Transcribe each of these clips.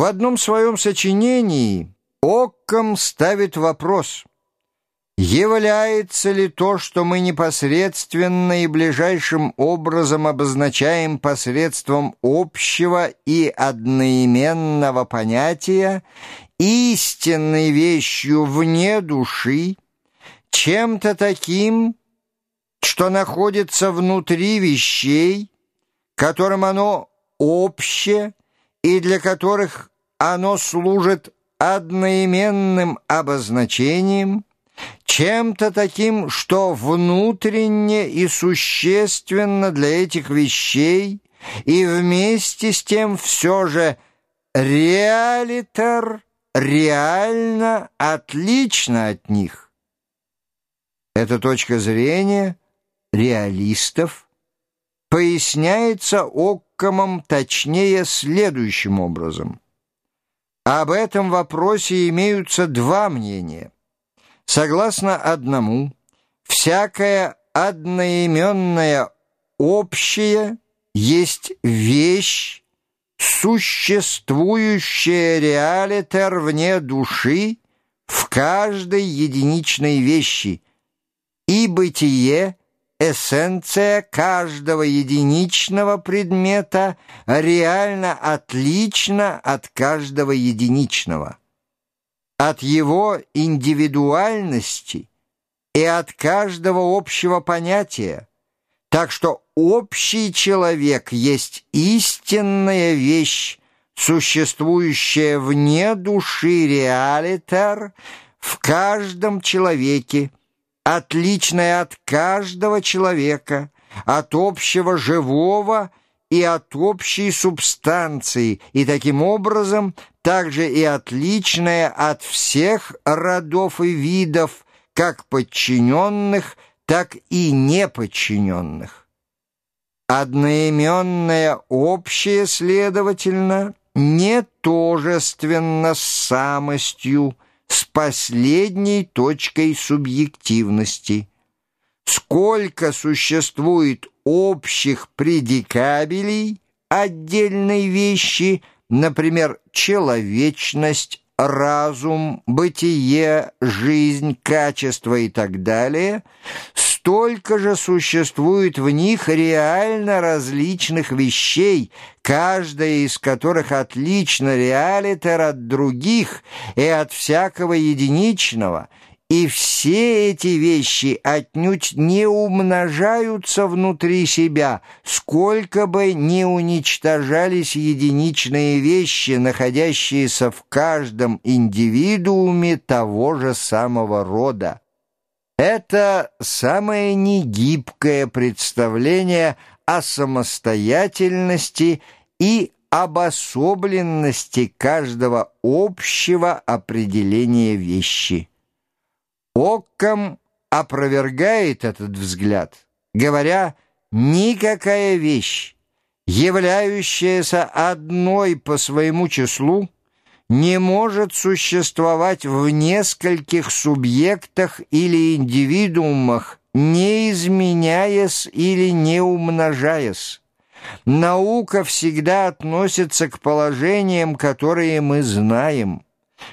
В одном своем сочинении Оккам ставит вопрос, является ли то, что мы непосредственно и ближайшим образом обозначаем посредством общего и одноименного понятия, истинной вещью вне души, чем-то таким, что находится внутри вещей, которым оно общее, и для которых оно служит одноименным обозначением, чем-то таким, что внутренне и существенно для этих вещей, и вместе с тем все же реалитер реально отлично от них. Эта точка зрения реалистов поясняется о Оккамом точнее следующим образом. Об этом вопросе имеются два мнения. Согласно одному, всякое одноименное общее есть вещь, существующая реалитер вне души в каждой единичной вещи, и бытие эссенция каждого единичного предмета реально отлична от каждого единичного, от его индивидуальности и от каждого общего понятия, так что общий человек есть истинная вещь, существующая вне души реалитер в каждом человеке, отличное от каждого человека, от общего живого и от общей субстанции, и таким образом также и отличное от всех родов и видов, как подчиненных, так и неподчиненных. Одноименное общее, следовательно, не тожественно с самостью, с последней точкой субъективности. Сколько существует общих предикабелей отдельной вещи, например, человечность, разум, бытие, жизнь, качество и так далее, столько же существует в них реально различных вещей, каждая из которых отлично реалитер от других и от всякого единичного, и все эти вещи отнюдь не умножаются внутри себя, сколько бы ни уничтожались единичные вещи, находящиеся в каждом индивидууме того же самого рода. Это самое негибкое представление о самостоятельности и обособленности каждого общего определения вещи. Оккам опровергает этот взгляд, говоря, никакая вещь, являющаяся одной по своему числу, не может существовать в нескольких субъектах или индивидуумах, не изменяясь или не умножаясь. Наука всегда относится к положениям, которые мы знаем,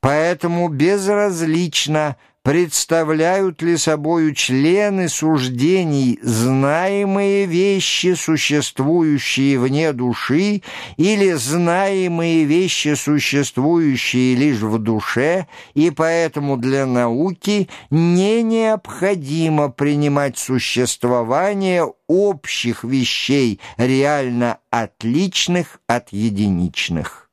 поэтому безразлично – представляют ли собою члены суждений знаемые вещи, существующие вне души, или знаемые вещи, существующие лишь в душе, и поэтому для науки не необходимо принимать существование общих вещей, реально отличных от единичных.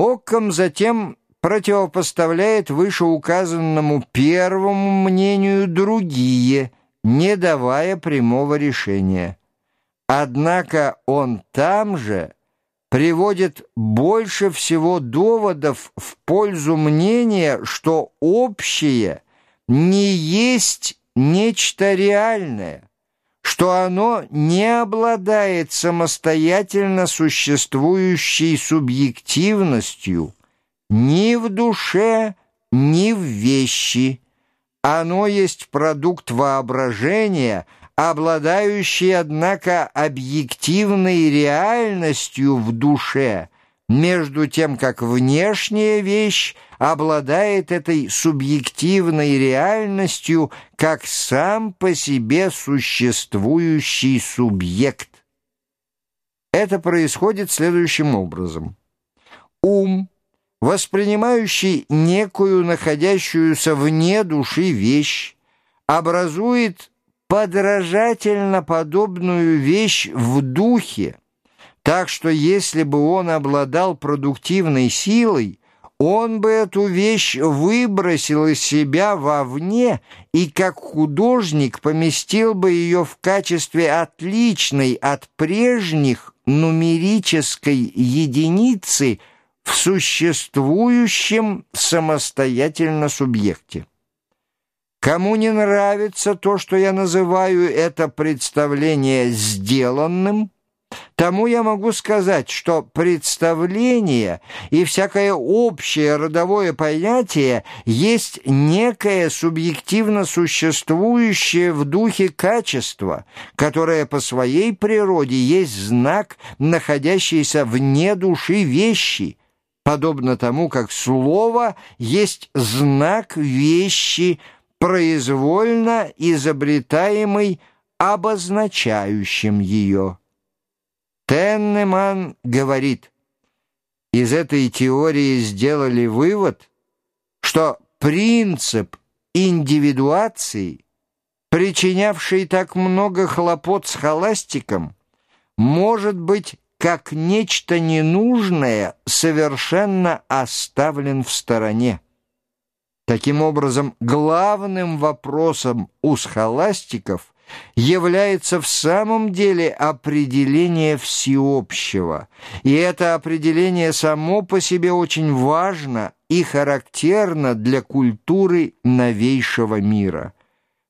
Оком затем противопоставляет вышеуказанному первому мнению другие, не давая прямого решения. Однако он там же приводит больше всего доводов в пользу мнения, что общее не есть нечто реальное, что оно не обладает самостоятельно существующей субъективностью, ни в душе, ни в вещи. Оно есть продукт воображения, обладающий, однако, объективной реальностью в душе, между тем как внешняя вещь обладает этой субъективной реальностью как сам по себе существующий субъект. Это происходит следующим образом. Ум, воспринимающий некую находящуюся вне души вещь, образует подражательно подобную вещь в духе, так что если бы он обладал продуктивной силой, он бы эту вещь выбросил из себя вовне и как художник поместил бы ее в качестве отличной от прежних нумерической единицы в существующем самостоятельно субъекте. Кому не нравится то, что я называю это представление сделанным – Тому я могу сказать, что представление и всякое общее родовое понятие есть некое субъективно существующее в духе качество, которое по своей природе есть знак, находящийся вне души вещи, подобно тому, как слово есть знак вещи, произвольно изобретаемый обозначающим ее. Теннеман говорит, из этой теории сделали вывод, что принцип индивидуации, причинявший так много хлопот с холастиком, может быть как нечто ненужное совершенно оставлен в стороне. Таким образом, главным вопросом у схоластиков является в самом деле определение всеобщего, и это определение само по себе очень важно и характерно для культуры новейшего мира.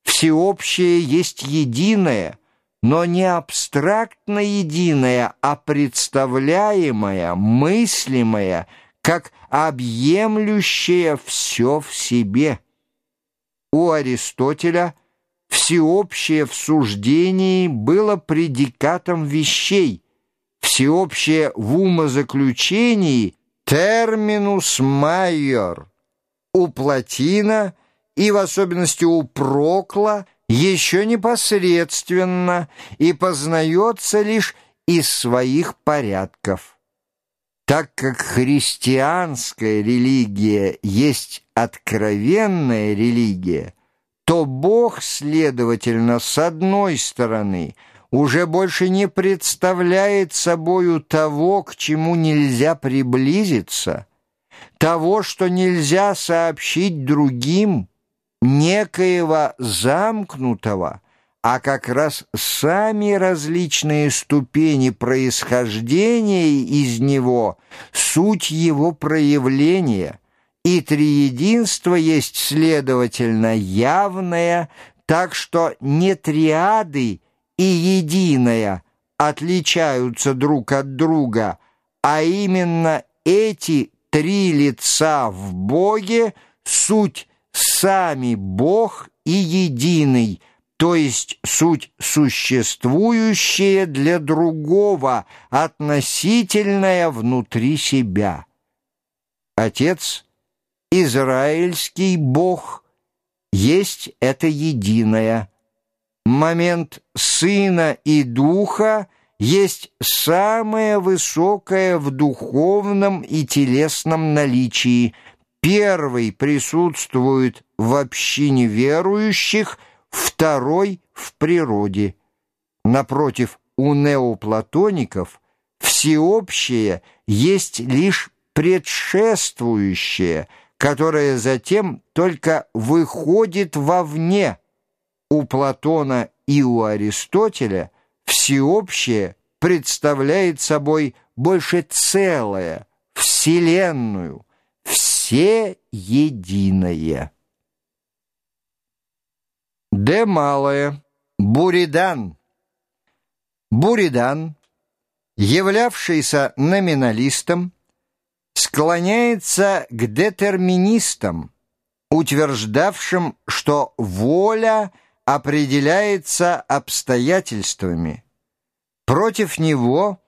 Всеобщее есть единое, но не абстрактно единое, а представляемое, мыслимое, как объемлющее все в себе. У Аристотеля – всеобщее в суждении было предикатом вещей, всеобщее в умозаключении терминус майор. У Платина и в особенности у Прокла еще непосредственно и познается лишь из своих порядков. Так как христианская религия есть откровенная религия – то Бог, следовательно, с одной стороны, уже больше не представляет собою того, к чему нельзя приблизиться, того, что нельзя сообщить другим, некоего замкнутого, а как раз сами различные ступени происхождения из него, суть его проявления — и триединство есть, следовательно, явное, так что не триады и единое отличаются друг от друга, а именно эти три лица в Боге суть сами Бог и единый, то есть суть существующее для другого, относительное внутри себя. Отец — израильский Бог есть это единое. Момент Сына и Духа есть самое высокое в духовном и телесном наличии. Первый присутствует в общине верующих, второй — в природе. Напротив, у неоплатоников всеобщее есть лишь предшествующее — которое затем только выходит вовне. У Платона и у Аристотеля всеобщее представляет собой больше целое, вселенную, все единое. Д. Малое. Буридан. Буридан, являвшийся номиналистом, склоняется к детерминистам, утверждавшим, что воля определяется обстоятельствами. Против него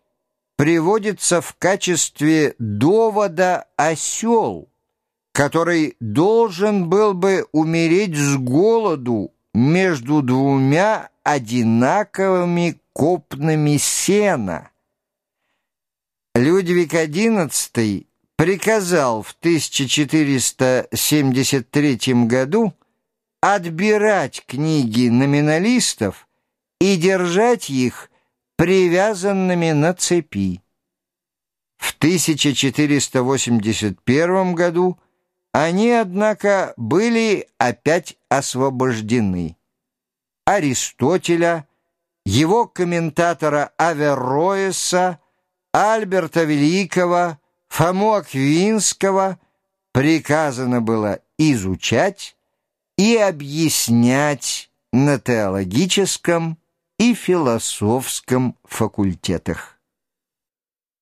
приводится в качестве довода осел, который должен был бы умереть с голоду между двумя одинаковыми копнами сена. Людвиг XI приказал в 1473 году отбирать книги номиналистов и держать их привязанными на цепи. В 1481 году они, однако, были опять освобождены. Аристотеля, его комментатора Аверроеса, Альберта Великого, Фому Аквинского приказано было изучать и объяснять на теологическом и философском факультетах.